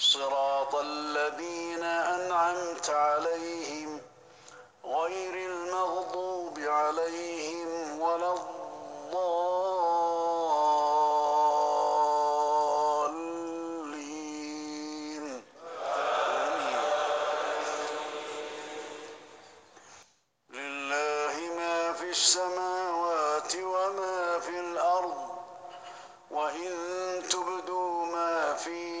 صراط الذين أنعمت عليهم غير المغضوب عليهم ولا الضالين. لله ما في السماوات وما في الأرض وإن تبدوا ما في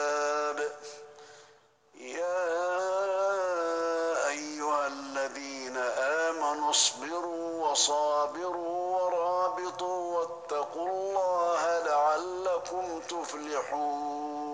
وَصَابِرُوا ورابطوا واتقوا الله لعلكم تفلحون.